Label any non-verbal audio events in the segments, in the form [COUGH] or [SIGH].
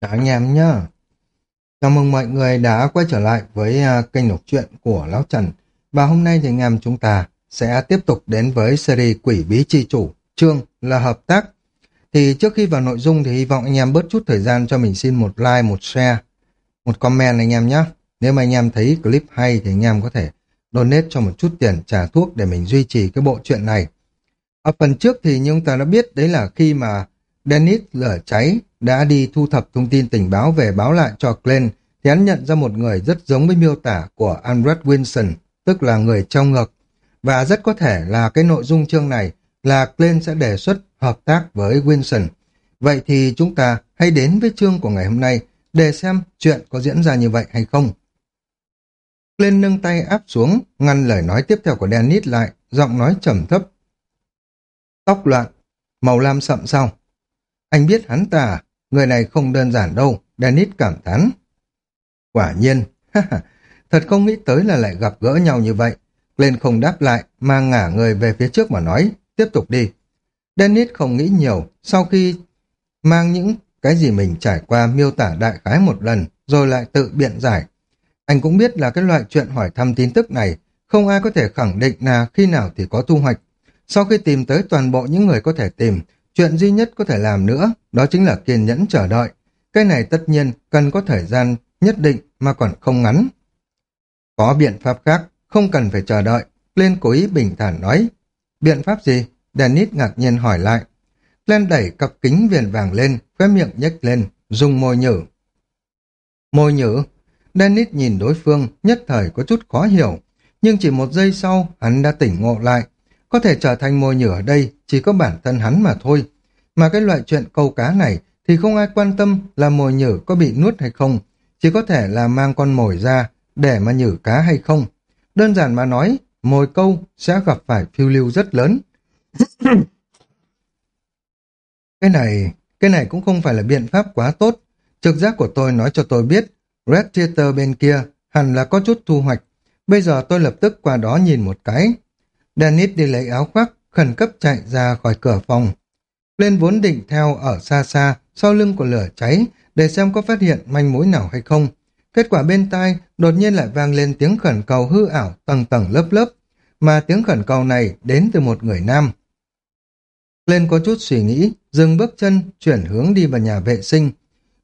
Chào anh em nhá. Chào mừng mọi người đã quay trở lại với à, kênh đọc truyện của Lão Trần. Và hôm nay thì anh em chúng ta sẽ tiếp tục đến với series Quỷ Bí Chi Chủ, chương là hợp tác. Thì trước khi vào nội dung thì hy vọng anh em bớt chút thời gian cho mình xin một like, một share, một comment anh em nhé. Nếu mà anh em thấy clip hay thì anh em có thể donate cho một chút tiền trả thuốc để mình duy trì cái bộ truyện này. Ở phần trước thì như chúng ta đã biết đấy là khi mà Dennis lửa cháy đã đi thu thập thông tin tình báo về báo lại cho Glenn thì hắn nhận ra một người rất giống với miêu tả của Andrew Wilson, tức là người trong ngực. Và rất có thể là cái nội dung chương này là Glenn sẽ đề xuất hợp tác với Wilson. Vậy thì chúng ta hãy đến với chương của ngày hôm nay để xem chuyện có diễn ra như vậy hay không. Glenn nâng tay áp xuống, ngăn lời nói tiếp theo của Dennis lại, giọng nói trầm thấp. Tóc loạn, màu lam sậm sao? Anh biết hắn ta? Người này không đơn giản đâu, Dennis cảm thán. Quả nhiên, thật không nghĩ tới là lại gặp gỡ nhau như vậy. Lên không đáp lại, mà ngả người về phía trước mà nói, tiếp tục đi. Dennis không nghĩ nhiều, sau khi mang những cái gì mình trải qua miêu tả đại khái một lần, rồi lại tự biện giải. Anh cũng biết là cái loại chuyện hỏi thăm tin tức này, không ai có thể khẳng định là khi nào thì có thu hoạch. Sau khi tìm tới toàn bộ những người có thể tìm, Chuyện duy nhất có thể làm nữa, đó chính là kiên nhẫn chờ đợi. Cái này tất nhiên cần có thời gian nhất định mà còn không ngắn. Có biện pháp khác, không cần phải chờ đợi. Lên cố ý bình thản nói. Biện pháp gì? Dennis ngạc nhiên hỏi lại. Lên đẩy cặp kính viền vàng lên, khóe miệng nhếch lên, dùng môi nhử. Môi nhử? Dennis nhìn đối phương, nhất thời có chút khó hiểu. Nhưng chỉ một giây sau, hắn đã tỉnh ngộ lại. Có thể trở thành mồi nhử ở đây chỉ có bản thân hắn mà thôi. Mà cái loại chuyện câu cá này thì không ai quan tâm là mồi nhử có bị nuốt hay không, chỉ có thể là mang con mồi ra để mà nhử cá hay không. Đơn giản mà nói, mồi câu sẽ gặp phải phiêu lưu rất lớn. [COUGHS] cái này, cái này cũng không phải là biện pháp quá tốt. Trực giác của tôi nói cho tôi biết, Red Theater bên kia hẳn là có chút thu hoạch. Bây giờ tôi lập tức qua đó nhìn một cái, Dennis đi lấy áo khoác, khẩn cấp chạy ra khỏi cửa phòng. Lên vốn định theo ở xa xa, sau lưng của lửa cháy, để xem có phát hiện manh mối nào hay không. Kết quả bên tai, đột nhiên lại vang lên tiếng khẩn cầu hư ảo tầng tầng lớp lớp, mà tiếng khẩn cầu này đến từ một người nam. Lên có chút suy nghĩ, dừng bước chân, chuyển hướng đi vào nhà vệ sinh.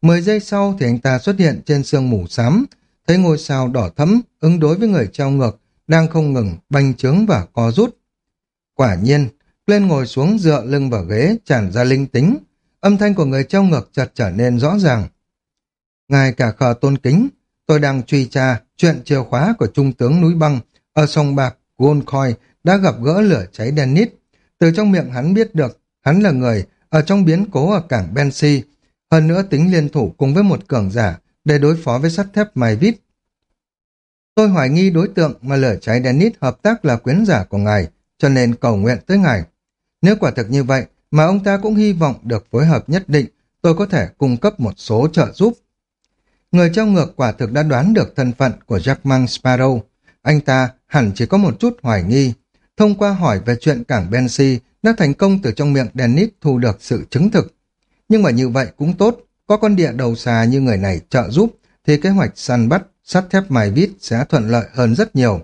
Mười giây sau thì anh ta xuất hiện trên sương mù xám, thấy ngôi sao đỏ thẫm ứng đối với người treo ngược, đang không ngừng bành trướng và co rút. Quả nhiên, lên ngồi xuống dựa lưng vào ghế tràn ra linh tính, âm thanh của người treo ngược chợt trở nên rõ ràng. Ngài cả khờ tôn kính, tôi đang truy tra chuyện chìa khóa của trung tướng núi băng ở sông Bạc, Goldcoin đã gặp gỡ lửa cháy Dennis. Từ trong miệng hắn biết được, hắn là người ở trong biến cố ở cảng Bensi, hơn nữa tính liên thủ cùng với một cường giả để đối phó với sắt thép Mai Vít Tôi hoài nghi đối tượng mà lửa cháy Dennis hợp tác là quyến giả của ngài, cho nên cầu nguyện tới ngài. Nếu quả thực như vậy, mà ông ta cũng hy vọng được phối hợp nhất định, tôi có thể cung cấp một số trợ giúp. Người trong ngược quả thực đã đoán được thân phận của Jackman Sparrow. Anh ta hẳn chỉ có một chút hoài nghi. Thông qua hỏi về chuyện cảng Bensi đã thành công từ trong miệng Dennis thu được sự chứng thực. Nhưng mà như vậy cũng tốt, có con địa đầu xà như người này trợ giúp, thì kế hoạch săn bắt sắt thép mài vít sẽ thuận lợi hơn rất nhiều.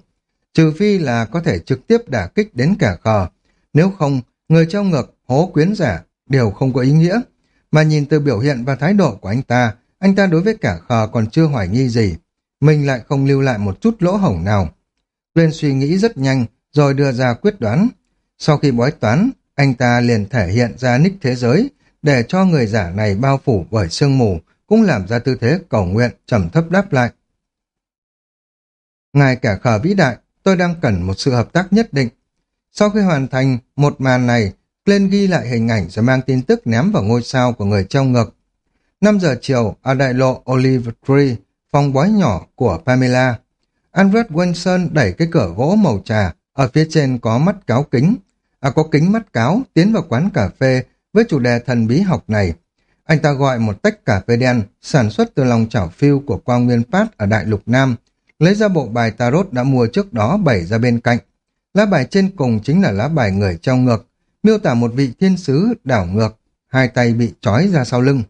Trừ phi là có thể trực tiếp đả kích đến cả khờ. Nếu không, người treo ngược, hố quyến giả đều không có ý nghĩa. Mà nhìn từ biểu hiện và thái độ của anh ta, anh ta đối với cả khờ còn chưa hoài nghi gì. Mình lại không lưu lại một chút lỗ hổng nào. Lên suy nghĩ rất nhanh, rồi đưa ra quyết đoán. Sau khi bói toán, anh ta liền thể hiện ra nick thế giới, để cho người giả này bao phủ bởi sương mù, cũng làm ra tư thế cầu nguyện trầm thấp đáp lại. Ngài cả khờ vĩ đại, tôi đang cần một sự hợp tác nhất định. Sau khi hoàn thành một màn này, lên ghi lại hình ảnh rồi mang tin tức ném vào ngôi sao của người trong ngực. 5 giờ chiều, ở đại lộ Olive Tree, phòng bói nhỏ của Pamela. Andrew Wilson đẩy cái cửa gỗ màu trà, ở phía trên có mắt cáo kính. À có kính mắt cáo, tiến vào quán cà phê với chủ đề thần bí học này. Anh ta gọi một tách cà phê đen, sản xuất từ lòng chảo phiêu của Quang Nguyên Phát ở Đại Lục Nam, lấy ra bộ bài tarot đã mua trước đó bày ra bên cạnh. Lá bài trên cùng chính là lá bài người trong ngược, miêu tả một vị thiên sứ đảo ngược, hai tay bị trói ra sau lưng.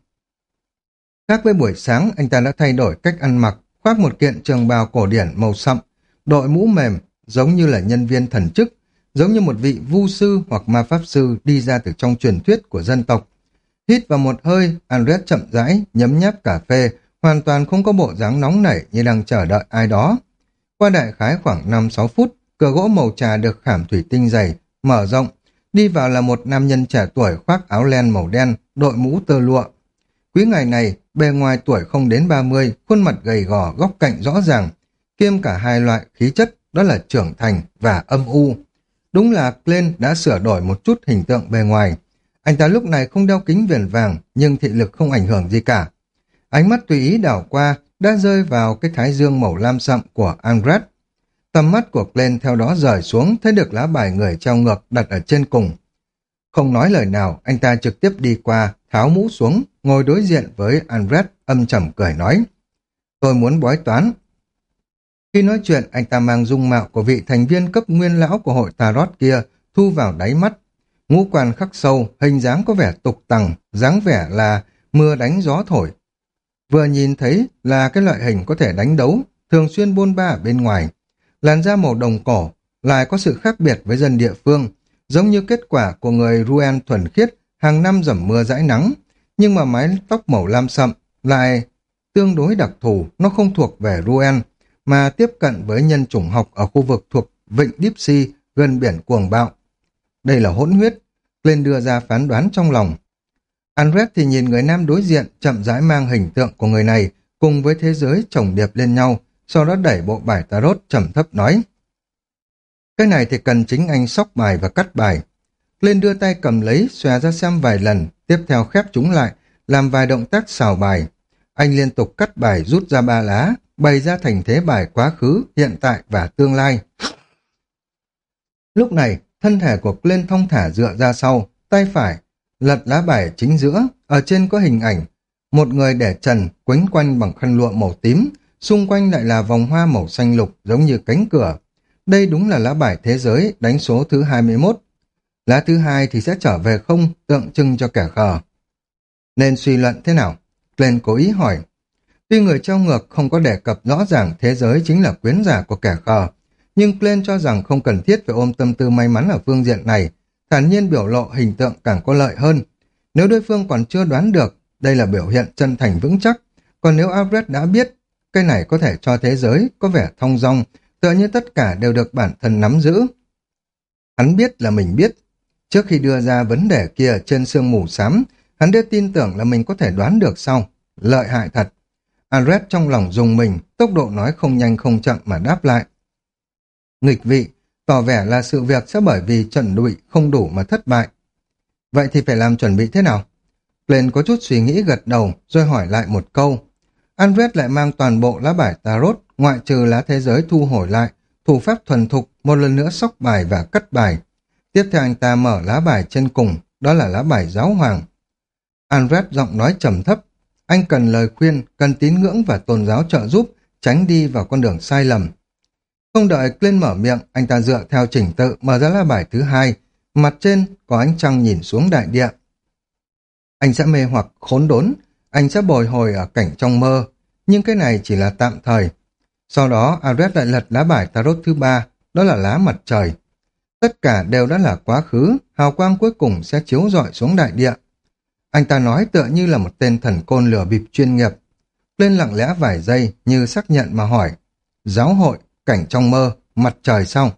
Khác với buổi sáng, anh ta đã thay đổi cách ăn mặc, khoác một kiện trường bào cổ điển màu sậm, đội mũ mềm, giống như là nhân viên thần chức, giống như một vị vu sư hoặc ma pháp sư đi ra từ trong truyền thuyết của dân tộc. Hít vào một hơi, Andres chậm rãi, nhấm nháp cà phê, hoàn toàn không có bộ dáng nóng nảy như đang chờ đợi ai đó. Qua đại khái khoảng 5-6 phút, cửa gỗ màu trà được khảm thủy tinh dày, mở rộng. Đi vào là một nam nhân trẻ tuổi khoác áo len màu đen, đội mũ tơ lụa. Quý ngày này, bề ngoài tuổi không đến 30, khuôn mặt gầy gò, góc cạnh rõ ràng, kiêm cả hai loại khí chất, đó là trưởng thành và âm u. Đúng là Glenn đã sửa đổi một chút hình tượng bề ngoài. Anh ta lúc này không đeo kính viền vàng, nhưng thị lực không ảnh hưởng gì cả. Ánh mắt tùy ý đảo qua, đã rơi vào cái thái dương màu lam sậm của Angrat. Tầm mắt của Glenn theo đó rời xuống, thấy được lá bài người treo ngược đặt ở trên cùng. Không nói lời nào, anh ta trực tiếp đi qua, tháo mũ xuống, ngồi đối diện với Andret, âm trầm cười nói. Tôi muốn bói toán. Khi nói chuyện, anh ta mang dung mạo của vị thành viên cấp nguyên lão của hội Tarot kia, thu vào đáy mắt. Ngũ quan khắc sâu, hình dáng có vẻ tục tằng, dáng vẻ là mưa đánh gió thổi. Vừa nhìn thấy là cái loại hình có thể đánh đấu, thường xuyên bôn ba ở bên ngoài. Làn da màu đồng cổ lại có sự khác biệt với dân địa phương, giống như kết quả của người Ruen thuần khiết hàng năm dầm mưa dãi nắng, nhưng mà mái tóc màu lam sậm lại tương đối đặc thù, nó không thuộc về Ruen, mà tiếp cận với nhân chủng học ở khu vực thuộc Vịnh Dipsy gần biển cuồng bạo. Đây là hỗn huyết, lên đưa ra phán đoán trong lòng. Andres thì nhìn người nam đối diện chậm rãi mang hình tượng của người này cùng với thế giới chồng điệp lên nhau, sau đó đẩy bộ bài tarot trầm thấp nói. Cái này thì cần chính anh sóc bài và cắt bài. Lên đưa tay cầm lấy, xòe ra xem vài lần, tiếp theo khép chúng lại, làm vài động tác xào bài. Anh liên tục cắt bài rút ra ba lá, bày ra thành thế bài quá khứ, hiện tại và tương lai. Lúc này, thân thể của Glenn thong thả dựa ra sau, tay phải, lật lá bài chính giữa, ở trên có hình ảnh. Một người để trần, quấn quanh bằng khăn lụa màu tím, xung quanh lại là vòng hoa màu xanh lục giống như cánh cửa. Đây đúng là lá bài thế giới đánh số thứ 21. Lá thứ hai thì sẽ trở về không, tượng trưng cho kẻ khờ. Nên suy luận thế nào? Glenn cố ý hỏi. Tuy người trao ngược không có đề cập rõ ràng thế giới chính là quyến giả của kẻ khờ, nhưng Glenn cho rằng không cần thiết phải ôm tâm tư may mắn ở phương diện này, thản nhiên biểu lộ hình tượng càng có lợi hơn. Nếu đối phương còn chưa đoán được, đây là biểu hiện chân thành vững chắc, còn nếu Alfred đã biết, cái này có thể cho thế giới có vẻ thong dong, tựa như tất cả đều được bản thân nắm giữ. Hắn biết là mình biết. Trước khi đưa ra vấn đề kia trên sương mù xám, hắn đã tin tưởng là mình có thể đoán được sau. Lợi hại thật. Alfred trong lòng dùng mình, tốc độ nói không nhanh không chậm mà đáp lại. Nghịch vị, tỏ vẻ là sự việc sẽ bởi vì chuẩn bị không đủ mà thất bại. Vậy thì phải làm chuẩn bị thế nào? Lên có chút suy nghĩ gật đầu, rồi hỏi lại một câu. Andres lại mang toàn bộ lá bài tarot, ngoại trừ lá thế giới thu hồi lại, thủ pháp thuần thục, một lần nữa sóc bài và cắt bài. Tiếp theo anh ta mở lá bài trên cùng, đó là lá bài giáo hoàng. Andres giọng nói trầm thấp, anh cần lời khuyên, cần tín ngưỡng và tôn giáo trợ giúp, tránh đi vào con đường sai lầm. Không đợi Clint mở miệng, anh ta dựa theo trình tự mở ra lá bài thứ hai. Mặt trên có ánh trăng nhìn xuống đại địa. Anh sẽ mê hoặc khốn đốn, anh sẽ bồi hồi ở cảnh trong mơ. Nhưng cái này chỉ là tạm thời. Sau đó, Ares lại lật lá bài tarot thứ ba, đó là lá mặt trời. Tất cả đều đã là quá khứ, hào quang cuối cùng sẽ chiếu rọi xuống đại địa. Anh ta nói tựa như là một tên thần côn lửa bịp chuyên nghiệp. Lên lặng lẽ vài giây như xác nhận mà hỏi. Giáo hội, cảnh trong mơ, mặt trời xong.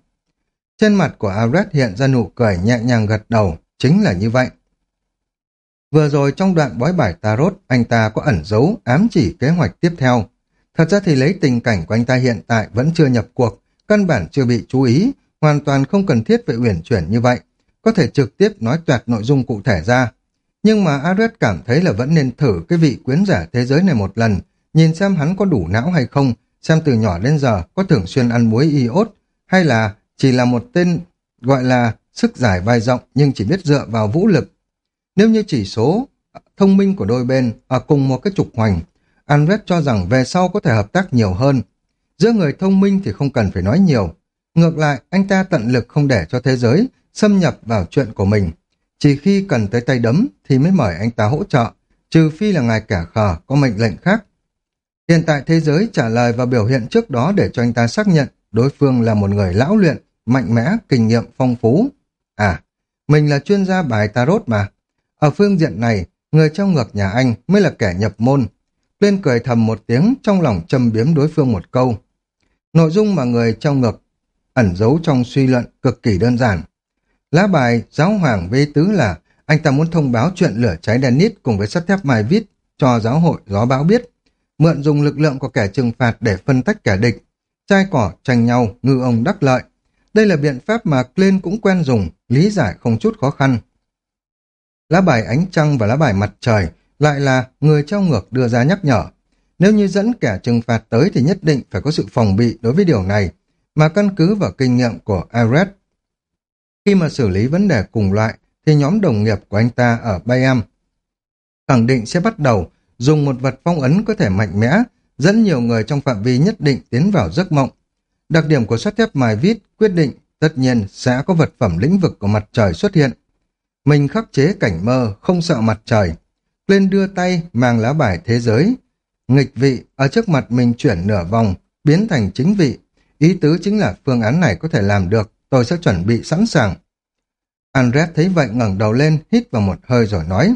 Trên mặt của Ares hiện ra nụ cười nhẹ nhàng gật đầu, chính là như vậy. Vừa rồi trong đoạn bói bài tarot, anh ta có ẩn giấu, ám chỉ kế hoạch tiếp theo. Thật ra thì lấy tình cảnh của anh ta hiện tại vẫn chưa nhập cuộc, căn bản chưa bị chú ý, hoàn toàn không cần thiết phải uyển chuyển như vậy. Có thể trực tiếp nói toạt nội dung cụ thể ra. Nhưng mà Ares cảm thấy là vẫn nên thử cái vị quyến giả thế giới này một lần, nhìn xem hắn có đủ não hay không, xem từ nhỏ đến giờ có thường xuyên ăn muối iốt, hay là chỉ là một tên gọi là sức giải vai rộng nhưng chỉ biết dựa vào vũ lực. Nếu như chỉ số thông minh của đôi bên ở cùng một cái trục hoành, Andres cho rằng về sau có thể hợp tác nhiều hơn. Giữa người thông minh thì không cần phải nói nhiều. Ngược lại, anh ta tận lực không để cho thế giới xâm nhập vào chuyện của mình. Chỉ khi cần tới tay đấm thì mới mời anh ta hỗ trợ, trừ phi là ngài cả khờ có mệnh lệnh khác. Hiện tại thế giới trả lời và biểu hiện trước đó để cho anh ta xác nhận đối phương là một người lão luyện, mạnh mẽ, kinh nghiệm phong phú. À, mình là chuyên gia bài tarot mà. Ở phương diện này, người trong ngược nhà anh mới là kẻ nhập môn. Lên cười thầm một tiếng trong lòng châm biếm đối phương một câu. Nội dung mà người trong ngược ẩn giấu trong suy luận cực kỳ đơn giản. Lá bài giáo hoàng vê tứ là anh ta muốn thông báo chuyện lửa cháy Dennis cùng với sắt thép Mai Vít cho giáo hội gió báo biết. Mượn dùng lực lượng của kẻ trừng phạt để phân tách kẻ địch. Trai cỏ tranh nhau, ngư ông đắc lợi. Đây là biện pháp mà Glenn cũng quen dùng, lý giải không chút khó khăn. Lá bài ánh trăng và lá bài mặt trời lại là người trao ngược đưa ra nhắc nhở. Nếu như dẫn kẻ trừng phạt tới thì nhất định phải có sự phòng bị đối với điều này, mà căn cứ vào kinh nghiệm của Ares. Khi mà xử lý vấn đề cùng loại, thì nhóm đồng nghiệp của anh ta ở Bayam khẳng định sẽ bắt đầu dùng một vật phong ấn có thể mạnh mẽ, dẫn nhiều người trong phạm vi nhất định tiến vào giấc mộng. Đặc điểm của sắt thép mài vít quyết định tất nhiên sẽ có vật phẩm lĩnh vực của mặt trời xuất hiện. Mình khắc chế cảnh mơ, không sợ mặt trời. Lên đưa tay mang lá bài thế giới. Nghịch vị ở trước mặt mình chuyển nửa vòng, biến thành chính vị. Ý tứ chính là phương án này có thể làm được, tôi sẽ chuẩn bị sẵn sàng. Andres thấy vậy ngẩng đầu lên, hít vào một hơi rồi nói.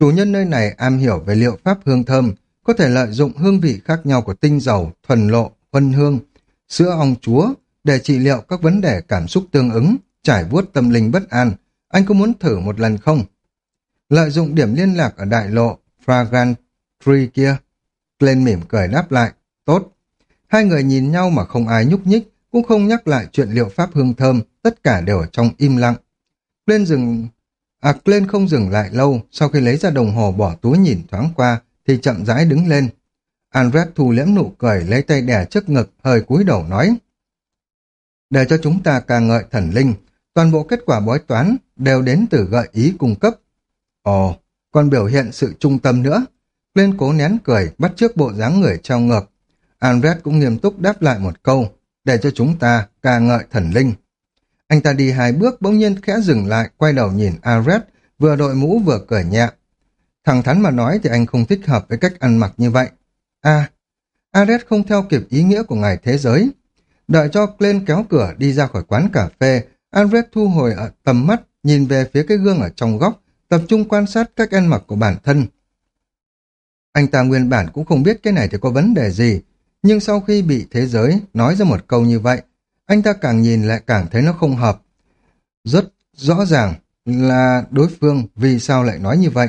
Chủ nhân nơi này am hiểu về liệu pháp hương thơm, có thể lợi dụng hương vị khác nhau của tinh dầu, thuần lộ, huân hương, sữa ong chúa để trị liệu các vấn đề cảm xúc tương ứng, trải vuốt tâm linh bất an. Anh có muốn thử một lần không? Lợi dụng điểm liên lạc ở đại lộ Fragrant Tree kia. Glenn mỉm cười đáp lại. Tốt. Hai người nhìn nhau mà không ai nhúc nhích, cũng không nhắc lại chuyện liệu pháp hương thơm, tất cả đều ở trong im lặng. Glenn dừng... À, lên không dừng lại lâu, sau khi lấy ra đồng hồ bỏ túi nhìn thoáng qua, thì chậm rãi đứng lên. Andret thu liễm nụ cười, lấy tay đè trước ngực, hơi cúi đầu nói. Để cho chúng ta ca ngợi thần linh, toàn bộ kết quả bói toán đều đến từ gợi ý cung cấp. Ồ, còn biểu hiện sự trung tâm nữa. Lên cố nén cười, bắt trước bộ dáng người trao ngược. Andret cũng nghiêm túc đáp lại một câu, để cho chúng ta ca ngợi thần linh. Anh ta đi hai bước bỗng nhiên khẽ dừng lại, quay đầu nhìn Ares vừa đội mũ vừa cười nhẹ. Thẳng thắn mà nói thì anh không thích hợp với cách ăn mặc như vậy. À, Ares không theo kịp ý nghĩa của ngài thế giới. Đợi cho Glenn kéo cửa đi ra khỏi quán cà phê, Ares thu hồi ở tầm mắt, nhìn về phía cái gương ở trong góc, tập trung quan sát cách ăn mặc của bản thân. Anh ta nguyên bản cũng không biết cái này thì có vấn đề gì, nhưng sau khi bị thế giới nói ra một câu như vậy, anh ta càng nhìn lại càng thấy nó không hợp. Rất rõ ràng là đối phương vì sao lại nói như vậy.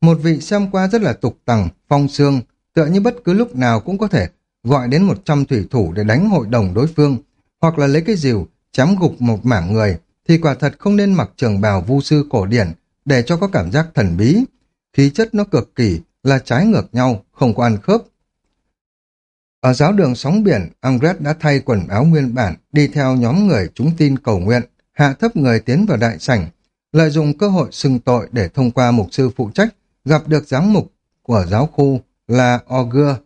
Một vị xem qua rất là tục tằng, phong xương, tựa như bất cứ lúc nào cũng có thể gọi đến một trăm thủy thủ để đánh hội đồng đối phương, hoặc là lấy cái rìu chém gục một mảng người, thì quả thật không nên mặc trường bào vu sư cổ điển để cho có cảm giác thần bí. Khí chất nó cực kỳ là trái ngược nhau, không có ăn khớp. Ở giáo đường sóng biển, Angret đã thay quần áo nguyên bản, đi theo nhóm người chúng tin cầu nguyện, hạ thấp người tiến vào đại sảnh, lợi dụng cơ hội xưng tội để thông qua mục sư phụ trách, gặp được giám mục của giáo khu là Ogur.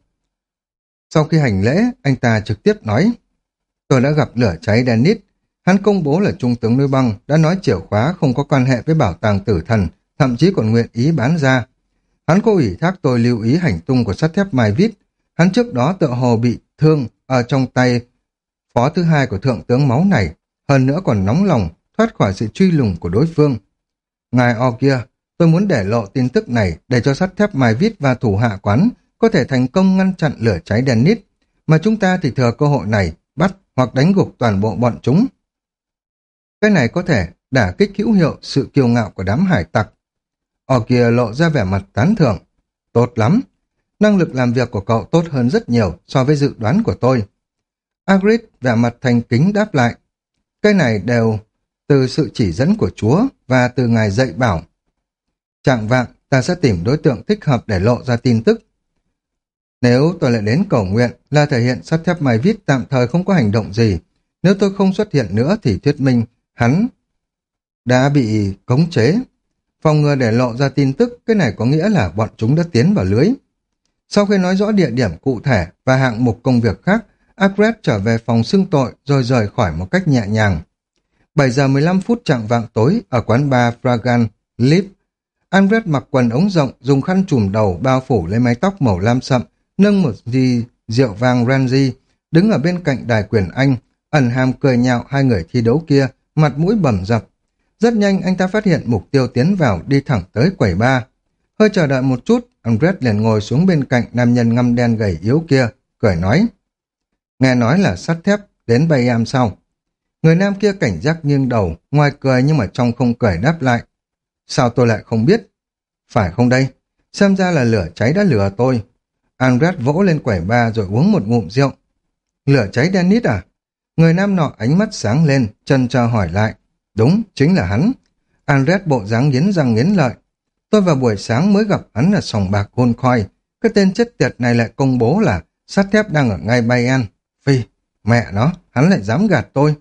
Sau khi hành lễ, anh ta trực tiếp nói, tôi đã gặp lửa cháy Dennis, hắn công bố là trung tướng núi băng, đã nói chìa khóa không có quan hệ với bảo tàng tử thần, thậm chí còn nguyện ý bán ra. Hắn có ủy thác tôi lưu ý hành tung của sắt thép Mai Vít, Hắn trước đó tựa hồ bị thương ở trong tay phó thứ hai của thượng tướng máu này, hơn nữa còn nóng lòng thoát khỏi sự truy lùng của đối phương. Ngài O kia, tôi muốn để lộ tin tức này để cho sắt thép Mai Vít và thủ hạ quán có thể thành công ngăn chặn lửa cháy đèn nít, mà chúng ta thì thừa cơ hội này bắt hoặc đánh gục toàn bộ bọn chúng. Cái này có thể đả kích hữu hiệu sự kiêu ngạo của đám hải tặc. O kia lộ ra vẻ mặt tán thưởng. Tốt lắm, Năng lực làm việc của cậu tốt hơn rất nhiều so với dự đoán của tôi. Agrid vẻ mặt thành kính đáp lại. Cái này đều từ sự chỉ dẫn của Chúa và từ ngài dạy bảo. Trạng vạng, ta sẽ tìm đối tượng thích hợp để lộ ra tin tức. Nếu tôi lại đến cầu nguyện là thể hiện sắt thép mài vít tạm thời không có hành động gì. Nếu tôi không xuất hiện nữa thì thuyết minh hắn đã bị cống chế. Phòng ngừa để lộ ra tin tức, cái này có nghĩa là bọn chúng đã tiến vào lưới. Sau khi nói rõ địa điểm cụ thể và hạng mục công việc khác, Agret trở về phòng xưng tội rồi rời khỏi một cách nhẹ nhàng. 7 giờ 15 phút chặng vạng tối ở quán bar Fragan Lip, Andret mặc quần ống rộng, dùng khăn trùm đầu bao phủ lấy mái tóc màu lam sậm, nâng một gì rượu vang Ranji, đứng ở bên cạnh đài quyền Anh, ẩn hàm cười nhạo hai người thi đấu kia, mặt mũi bầm dập. Rất nhanh anh ta phát hiện mục tiêu tiến vào đi thẳng tới quầy ba. Hơi chờ đợi một chút, Andres liền ngồi xuống bên cạnh nam nhân ngăm đen gầy yếu kia, cười nói. Nghe nói là sắt thép, đến bay em sau. Người nam kia cảnh giác nghiêng đầu, ngoài cười nhưng mà trong không cười đáp lại. Sao tôi lại không biết? Phải không đây? Xem ra là lửa cháy đã lửa tôi. Andres vỗ lên quẩy ba rồi uống một ngụm rượu. Lửa cháy Dennis à? Người nam nọ ánh mắt sáng lên, chân cho hỏi lại. Đúng, chính là hắn. Andres bộ dáng nghiến răng nghiến lợi. Tôi vào buổi sáng mới gặp hắn ở sòng bạc hôn khoi. Cái tên chết tiệt này lại công bố là sắt thép đang ở ngay Bayan. Phi, mẹ nó, hắn lại dám gạt tôi.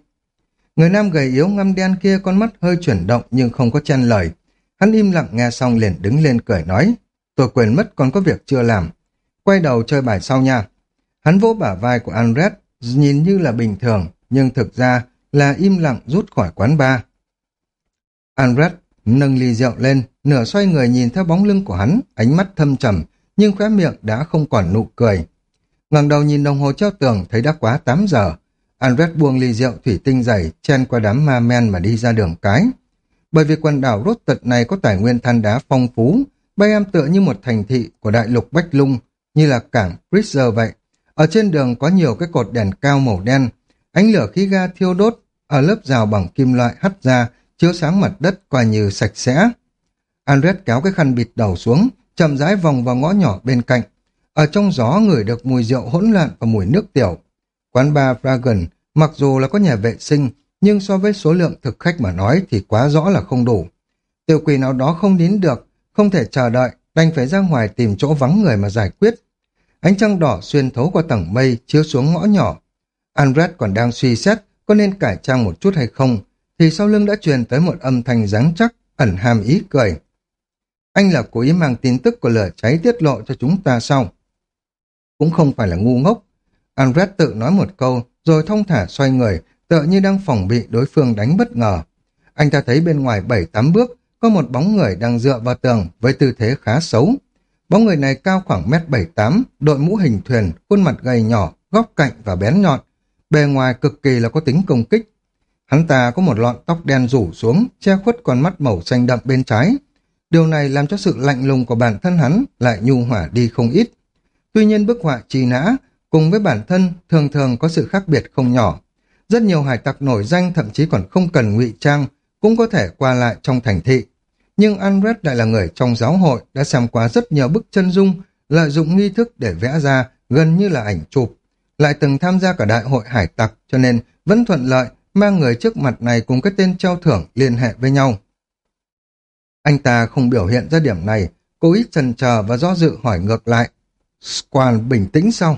Người nam gầy yếu ngăm đen kia con mắt hơi chuyển động nhưng không có chen lời. Hắn im lặng nghe xong liền đứng lên cười nói. Tôi quên mất còn có việc chưa làm. Quay đầu chơi bài sau nha. Hắn vỗ bả vai của Andret, nhìn như là bình thường, nhưng thực ra là im lặng rút khỏi quán bar. Andret nâng ly rượu lên, nửa xoay người nhìn theo bóng lưng của hắn, ánh mắt thâm trầm, nhưng khóe miệng đã không còn nụ cười. ngẩng đầu nhìn đồng hồ treo tường thấy đã quá 8 giờ. Andret buông ly rượu thủy tinh dày, chen qua đám ma men mà đi ra đường cái. Bởi vì quần đảo rốt tật này có tài nguyên than đá phong phú, bay em tựa như một thành thị của đại lục Bách Lung, như là cảng Bridger vậy. Ở trên đường có nhiều cái cột đèn cao màu đen, ánh lửa khí ga thiêu đốt, ở lớp rào bằng kim loại hắt ra, chiếu sáng mặt đất coi như sạch sẽ. Andres kéo cái khăn bịt đầu xuống, chậm rãi vòng vào ngõ nhỏ bên cạnh. Ở trong gió ngửi được mùi rượu hỗn loạn và mùi nước tiểu. Quán bar Dragon, mặc dù là có nhà vệ sinh, nhưng so với số lượng thực khách mà nói thì quá rõ là không đủ. Tiểu quỷ nào đó không đến được, không thể chờ đợi, đành phải ra ngoài tìm chỗ vắng người mà giải quyết. Ánh trăng đỏ xuyên thấu qua tầng mây, chiếu xuống ngõ nhỏ. Andret còn đang suy xét có nên cải trang một chút hay không, thì sau lưng đã truyền tới một âm thanh rắn chắc, ẩn hàm ý cười. Anh là cố ý mang tin tức của lửa cháy tiết lộ cho chúng ta sao? Cũng không phải là ngu ngốc. Andret tự nói một câu, rồi thông thả xoay người, tựa như đang phòng bị đối phương đánh bất ngờ. Anh ta thấy bên ngoài bảy tám bước, có một bóng người đang dựa vào tường với tư thế khá xấu. Bóng người này cao khoảng mét bảy tám, đội mũ hình thuyền, khuôn mặt gầy nhỏ, góc cạnh và bén nhọn. Bề ngoài cực kỳ là có tính công kích. Hắn ta có một lọn tóc đen rủ xuống, che khuất con mắt màu xanh đậm bên trái. Điều này làm cho sự lạnh lùng của bản thân hắn lại nhu hỏa đi không ít. Tuy nhiên bức họa trì nã cùng với bản thân thường thường có sự khác biệt không nhỏ. Rất nhiều hải tặc nổi danh thậm chí còn không cần ngụy trang cũng có thể qua lại trong thành thị. Nhưng Andres lại là người trong giáo hội đã xem qua rất nhiều bức chân dung lợi dụng nghi thức để vẽ ra gần như là ảnh chụp. Lại từng tham gia cả đại hội hải tặc cho nên vẫn thuận lợi mang người trước mặt này cùng cái tên treo thưởng liên hệ với nhau. Anh ta không biểu hiện ra điểm này, cố ý chần chờ và do dự hỏi ngược lại. Squan bình tĩnh sau,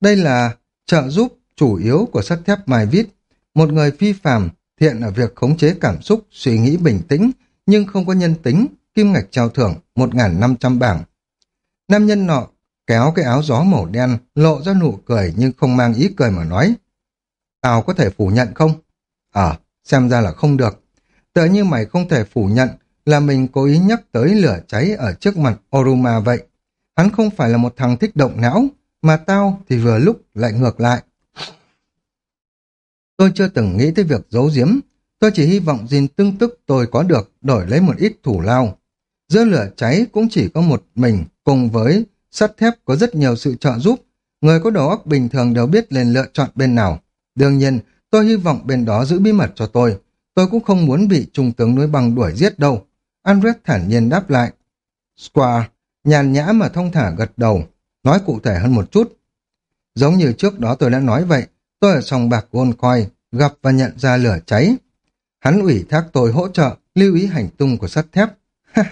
Đây là trợ giúp chủ yếu của sắt thép Mai Vít, một người phi phàm thiện ở việc khống chế cảm xúc, suy nghĩ bình tĩnh, nhưng không có nhân tính, kim ngạch trao thưởng 1.500 bảng. Nam nhân nọ kéo cái áo gió màu đen, lộ ra nụ cười nhưng không mang ý cười mà nói. Tao có thể phủ nhận không? Ờ, xem ra là không được. Tựa như mày không thể phủ nhận là mình cố ý nhắc tới lửa cháy ở trước mặt Oruma vậy. Hắn không phải là một thằng thích động não, mà tao thì vừa lúc lại ngược lại. Tôi chưa từng nghĩ tới việc giấu giếm, tôi chỉ hy vọng gìn tương tức tôi có được đổi lấy một ít thủ lao. Giữa lửa cháy cũng chỉ có một mình cùng với sắt thép có rất nhiều sự trợ giúp. Người có đầu óc bình thường đều biết lên lựa chọn bên nào. Đương nhiên, tôi hy vọng bên đó giữ bí mật cho tôi. Tôi cũng không muốn bị trung tướng núi băng đuổi giết đâu. Andres thản nhiên đáp lại. Square, nhàn nhã mà thông thả gật đầu. Nói cụ thể hơn một chút. Giống như trước đó tôi đã nói vậy, tôi ở sòng bạc gôn coi, gặp và nhận ra lửa cháy. Hắn ủy thác tôi hỗ trợ, lưu ý hành tung của sắt thép. [LAUGHS]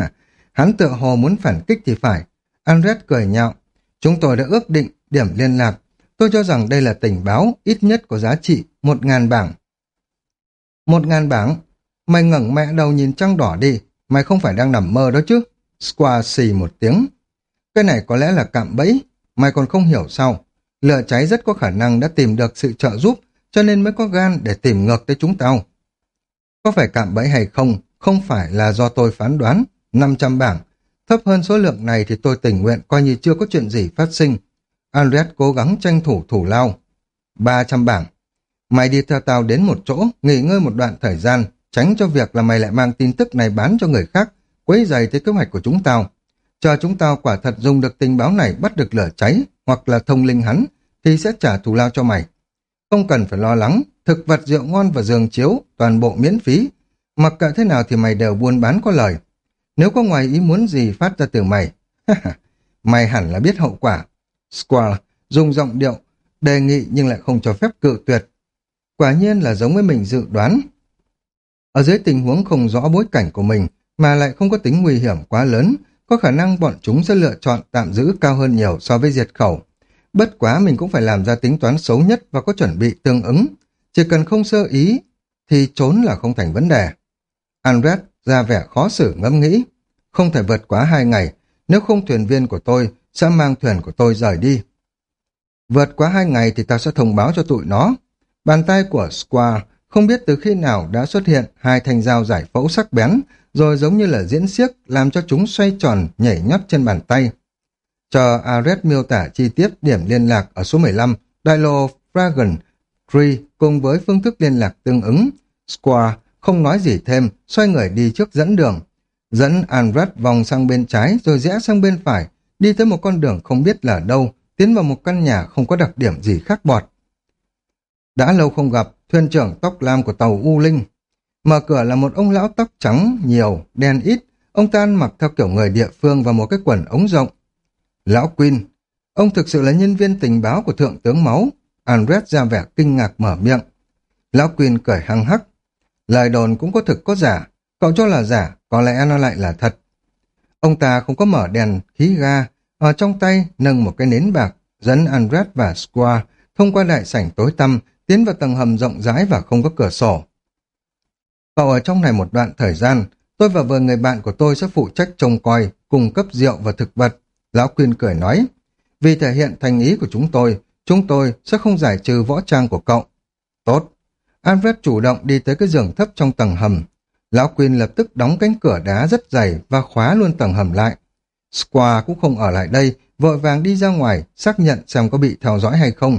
Hắn tựa hồ muốn phản kích thì phải. Andres cười nhạo. Chúng tôi đã ước định điểm liên lạc Tôi cho rằng đây là tình báo ít nhất có giá trị một ngàn bảng. Một ngàn bảng? Mày ngẩng mẹ đầu nhìn trăng đỏ đi, mày không phải đang nằm mơ đó chứ? squa xì một tiếng. Cái này có lẽ là cạm bẫy, mày còn không hiểu sao. Lửa cháy rất có khả năng đã tìm được sự trợ giúp, cho nên mới có gan để tìm ngược tới chúng tao. Có phải cạm bẫy hay không, không phải là do tôi phán đoán, 500 bảng. Thấp hơn số lượng này thì tôi tình nguyện coi như chưa có chuyện gì phát sinh. Andres cố gắng tranh thủ thủ lao. 300 bảng. Mày đi theo tao đến một chỗ, nghỉ ngơi một đoạn thời gian, tránh cho việc là mày lại mang tin tức này bán cho người khác, quấy dày tới kế hoạch của chúng tao. Chờ chúng tao quả thật dùng được tình báo này bắt được lửa cháy, hoặc là thông linh hắn, thì sẽ trả thù lao cho mày. Không cần phải lo lắng, thực vật rượu ngon và giường chiếu, toàn bộ miễn phí. Mặc kệ thế nào thì mày đều buôn bán có lời. Nếu có ngoài ý muốn gì phát ra từ mày, [LAUGHS] mày hẳn là biết hậu quả. Squall dùng giọng điệu, đề nghị nhưng lại không cho phép cự tuyệt. Quả nhiên là giống với mình dự đoán. Ở dưới tình huống không rõ bối cảnh của mình, mà lại không có tính nguy hiểm quá lớn, có khả năng bọn chúng sẽ lựa chọn tạm giữ cao hơn nhiều so với diệt khẩu. Bất quá mình cũng phải làm ra tính toán xấu nhất và có chuẩn bị tương ứng. Chỉ cần không sơ ý, thì trốn là không thành vấn đề. Andret ra vẻ khó xử ngẫm nghĩ. Không thể vượt quá hai ngày, nếu không thuyền viên của tôi sẽ mang thuyền của tôi rời đi. Vượt quá hai ngày thì ta sẽ thông báo cho tụi nó. Bàn tay của Square không biết từ khi nào đã xuất hiện hai thanh dao giải phẫu sắc bén, rồi giống như là diễn xiếc làm cho chúng xoay tròn nhảy nhót trên bàn tay. Chờ Ares miêu tả chi tiết điểm liên lạc ở số 15, đại lộ Dragon Tree cùng với phương thức liên lạc tương ứng. Square không nói gì thêm, xoay người đi trước dẫn đường. Dẫn Andret vòng sang bên trái rồi rẽ sang bên phải, đi tới một con đường không biết là đâu, tiến vào một căn nhà không có đặc điểm gì khác bọt. Đã lâu không gặp, thuyền trưởng tóc lam của tàu U Linh. Mở cửa là một ông lão tóc trắng, nhiều, đen ít. Ông ta ăn mặc theo kiểu người địa phương và một cái quần ống rộng. Lão Quinn ông thực sự là nhân viên tình báo của Thượng tướng Máu. Andres ra vẻ kinh ngạc mở miệng. Lão Quinn cười hăng hắc. Lời đồn cũng có thực có giả. Cậu cho là giả, có lẽ nó lại là thật. Ông ta không có mở đèn, khí ga, ở trong tay nâng một cái nến bạc, dẫn Andret và Square thông qua đại sảnh tối tăm, tiến vào tầng hầm rộng rãi và không có cửa sổ. Cậu ở trong này một đoạn thời gian, tôi và vừa người bạn của tôi sẽ phụ trách trông coi, cung cấp rượu và thực vật. Lão Quyên cười nói, vì thể hiện thành ý của chúng tôi, chúng tôi sẽ không giải trừ võ trang của cậu. Tốt. Alfred chủ động đi tới cái giường thấp trong tầng hầm. Lão Quyên lập tức đóng cánh cửa đá rất dày và khóa luôn tầng hầm lại. Square cũng không ở lại đây, vội vàng đi ra ngoài, xác nhận xem có bị theo dõi hay không.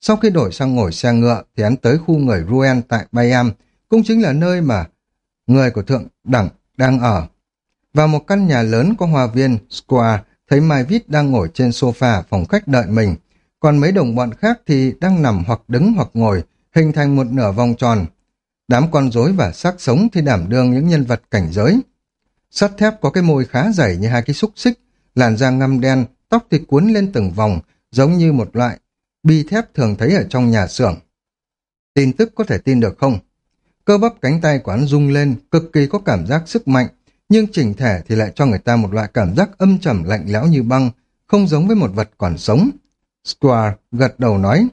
Sau khi đổi sang ngồi xe ngựa thì hắn tới khu người Ruen tại Bayam, cũng chính là nơi mà người của thượng đẳng đang ở. Vào một căn nhà lớn có hoa viên, Square thấy Mai Vít đang ngồi trên sofa phòng khách đợi mình, còn mấy đồng bọn khác thì đang nằm hoặc đứng hoặc ngồi, hình thành một nửa vòng tròn. Đám con rối và xác sống thì đảm đương những nhân vật cảnh giới. Sắt thép có cái môi khá dày như hai cái xúc xích, làn da ngăm đen, tóc thì cuốn lên từng vòng, giống như một loại bi thép thường thấy ở trong nhà xưởng. Tin tức có thể tin được không? Cơ bắp cánh tay của hắn rung lên, cực kỳ có cảm giác sức mạnh, nhưng chỉnh thể thì lại cho người ta một loại cảm giác âm trầm lạnh lẽo như băng, không giống với một vật còn sống. Square gật đầu nói,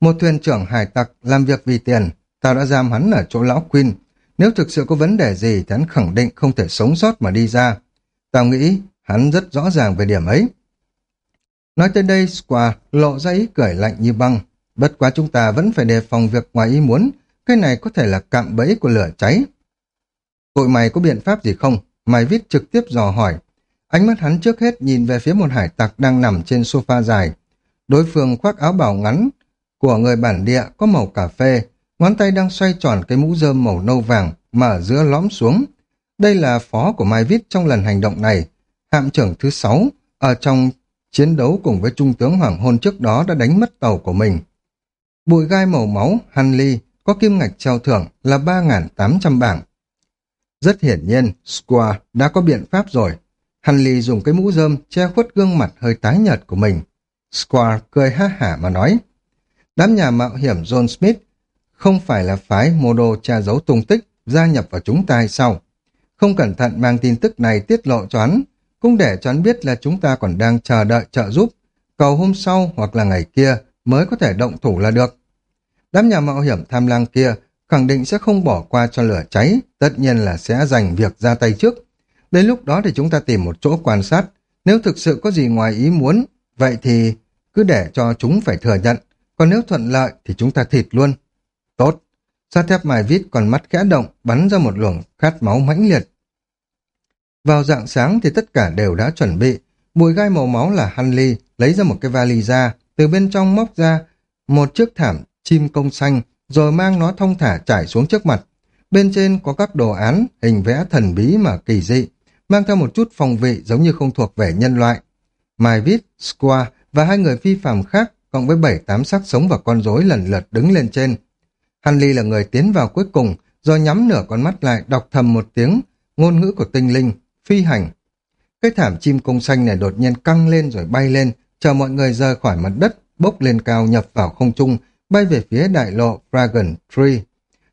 một thuyền trưởng hải tặc làm việc vì tiền, tao đã giam hắn ở chỗ lão Quyên. Nếu thực sự có vấn đề gì thì hắn khẳng định không thể sống sót mà đi ra. Tao nghĩ hắn rất rõ ràng về điểm ấy. Nói tới đây, Square lộ ra ý cười lạnh như băng. Bất quá chúng ta vẫn phải đề phòng việc ngoài ý muốn, cái này có thể là cạm bẫy của lửa cháy. Tụi mày có biện pháp gì không? Mày viết trực tiếp dò hỏi. Ánh mắt hắn trước hết nhìn về phía một hải tặc đang nằm trên sofa dài. Đối phương khoác áo bảo ngắn của người bản địa có màu cà phê, ngón tay đang xoay tròn cái mũ rơm màu nâu vàng mà ở giữa lõm xuống. Đây là phó của Mai Vít trong lần hành động này, hạm trưởng thứ sáu ở trong chiến đấu cùng với trung tướng Hoàng Hôn trước đó đã đánh mất tàu của mình. Bụi gai màu máu, Hanley, có kim ngạch treo thưởng là 3.800 bảng. Rất hiển nhiên, Square đã có biện pháp rồi. Hanley dùng cái mũ rơm che khuất gương mặt hơi tái nhợt của mình. Square cười ha hả mà nói. Đám nhà mạo hiểm John Smith không phải là phái mô đồ tra giấu tung tích gia nhập vào chúng ta hay sao? Không cẩn thận mang tin tức này tiết lộ cho hắn, cũng để cho hắn biết là chúng ta còn đang chờ đợi trợ giúp, cầu hôm sau hoặc là ngày kia mới có thể động thủ là được. Đám nhà mạo hiểm tham lang kia khẳng định sẽ không bỏ qua cho lửa cháy, tất nhiên là sẽ giành việc ra tay trước. Đến lúc đó thì chúng ta tìm một chỗ quan sát, nếu thực sự có gì ngoài ý muốn, vậy thì cứ để cho chúng phải thừa nhận, còn nếu thuận lợi thì chúng ta thịt luôn. Tốt, sát thép mài vít còn mắt khẽ động, bắn ra một luồng khát máu mãnh liệt. Vào dạng sáng thì tất cả đều đã chuẩn bị. Bùi gai màu máu là Hanley lấy ra một cái vali ra, từ bên trong móc ra một chiếc thảm chim công xanh, rồi mang nó thông thả trải xuống trước mặt. Bên trên có các đồ án, hình vẽ thần bí mà kỳ dị, mang theo một chút phong vị giống như không thuộc về nhân loại. Mai Vít, Square và hai người phi phàm khác, cộng với bảy tám xác sống và con rối lần lượt đứng lên trên. Hanley là người tiến vào cuối cùng, rồi nhắm nửa con mắt lại đọc thầm một tiếng, ngôn ngữ của tinh linh, phi hành. Cái thảm chim công xanh này đột nhiên căng lên rồi bay lên, chờ mọi người rời khỏi mặt đất, bốc lên cao nhập vào không trung, bay về phía đại lộ Dragon Tree.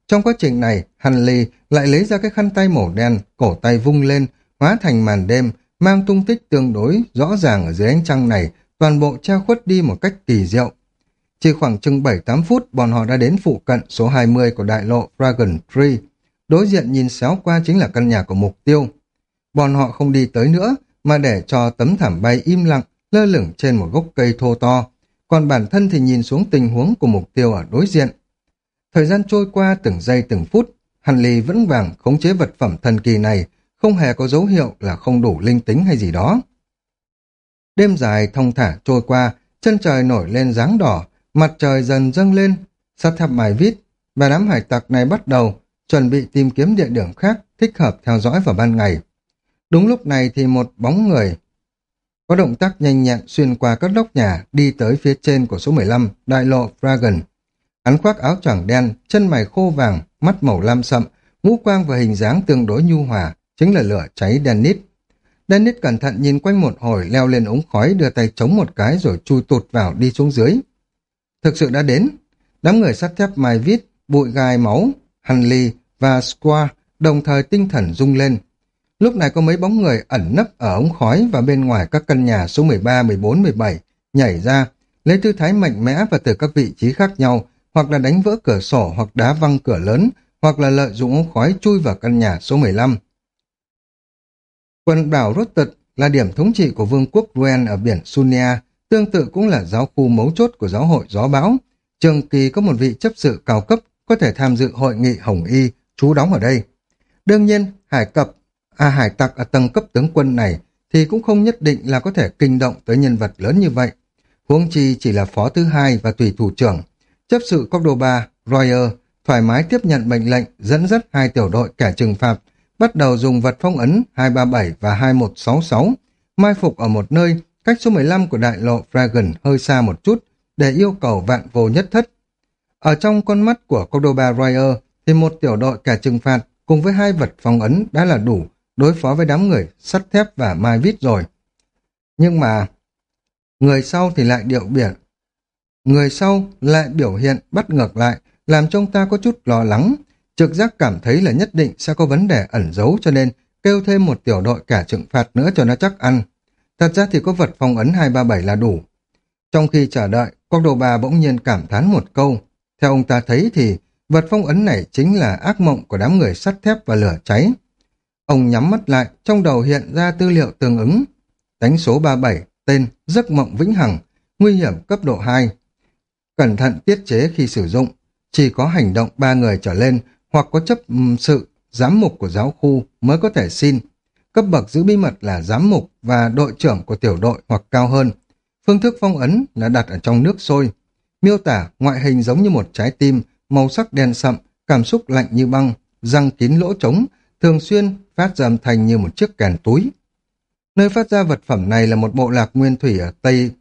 Trong quá trình này, Hanley lại lấy ra cái khăn tay màu đen, cổ tay vung lên, hóa thành màn đêm, mang tung tích tương đối rõ ràng ở dưới ánh trăng này, toàn bộ che khuất đi một cách kỳ diệu. Chỉ khoảng chừng 7-8 phút, bọn họ đã đến phụ cận số 20 của đại lộ Dragon Tree. Đối diện nhìn xéo qua chính là căn nhà của mục tiêu. Bọn họ không đi tới nữa, mà để cho tấm thảm bay im lặng, lơ lửng trên một gốc cây thô to. Còn bản thân thì nhìn xuống tình huống của mục tiêu ở đối diện. Thời gian trôi qua từng giây từng phút, Hàn Lì vẫn vàng khống chế vật phẩm thần kỳ này, không hề có dấu hiệu là không đủ linh tính hay gì đó. Đêm dài thông thả trôi qua, chân trời nổi lên dáng đỏ, mặt trời dần dâng lên, sát tháp mài vít, và đám hải tặc này bắt đầu chuẩn bị tìm kiếm địa điểm khác thích hợp theo dõi vào ban ngày. Đúng lúc này thì một bóng người có động tác nhanh nhẹn xuyên qua các lốc nhà đi tới phía trên của số 15, đại lộ Dragon. Hắn khoác áo choàng đen, chân mày khô vàng, mắt màu lam sậm, ngũ quang và hình dáng tương đối nhu hòa, chính là lửa cháy Dennis. Dennis cẩn thận nhìn quanh một hồi leo lên ống khói đưa tay chống một cái rồi chui tụt vào đi xuống dưới. Thực sự đã đến. Đám người sắt thép mai vít, bụi gai máu, Hanley và Square đồng thời tinh thần rung lên. Lúc này có mấy bóng người ẩn nấp ở ống khói và bên ngoài các căn nhà số 13, 14, 17 nhảy ra, lấy tư thái mạnh mẽ và từ các vị trí khác nhau, hoặc là đánh vỡ cửa sổ hoặc đá văng cửa lớn, hoặc là lợi dụng ống khói chui vào căn nhà số 15. Quần đảo Rốt Tật là điểm thống trị của vương quốc Ruen ở biển Sunia, tương tự cũng là giáo khu mấu chốt của giáo hội Gió Bão. Trường kỳ có một vị chấp sự cao cấp có thể tham dự hội nghị Hồng Y, trú đóng ở đây. Đương nhiên, Hải Cập, à Hải Tặc ở tầng cấp tướng quân này thì cũng không nhất định là có thể kinh động tới nhân vật lớn như vậy. Huống chi chỉ là phó thứ hai và tùy thủ trưởng. Chấp sự Cordoba, Royer, thoải mái tiếp nhận mệnh lệnh dẫn dắt hai tiểu đội kẻ trừng phạt bắt đầu dùng vật phong ấn 237 và 2166, mai phục ở một nơi cách số 15 của đại lộ Dragon hơi xa một chút để yêu cầu vạn vô nhất thất. Ở trong con mắt của Cordoba Royer thì một tiểu đội kẻ trừng phạt cùng với hai vật phong ấn đã là đủ đối phó với đám người sắt thép và mai vít rồi. Nhưng mà, người sau thì lại điệu biển. Người sau lại biểu hiện bắt ngược lại, làm cho ông ta có chút lo lắng Trực giác cảm thấy là nhất định sẽ có vấn đề ẩn giấu cho nên kêu thêm một tiểu đội cả trừng phạt nữa cho nó chắc ăn. Thật ra thì có vật phong ấn 237 là đủ. Trong khi chờ đợi, Cóc đồ bà bỗng nhiên cảm thán một câu. Theo ông ta thấy thì vật phong ấn này chính là ác mộng của đám người sắt thép và lửa cháy. Ông nhắm mắt lại, trong đầu hiện ra tư liệu tương ứng. Đánh số 37, tên Giấc mộng vĩnh hằng, nguy hiểm cấp độ 2. Cẩn thận tiết chế khi sử dụng, chỉ có hành động ba người trở lên hoặc có chấp sự giám mục của giáo khu mới có thể xin. Cấp bậc giữ bí mật là giám mục và đội trưởng của tiểu đội hoặc cao hơn. Phương thức phong ấn là đặt ở trong nước sôi. Miêu tả ngoại hình giống như một trái tim, màu sắc đen sậm, cảm xúc lạnh như băng, răng kín lỗ trống, thường xuyên phát ra âm thanh như một chiếc kèn túi. Nơi phát ra vật phẩm này là một bộ lạc nguyên thủy ở Tây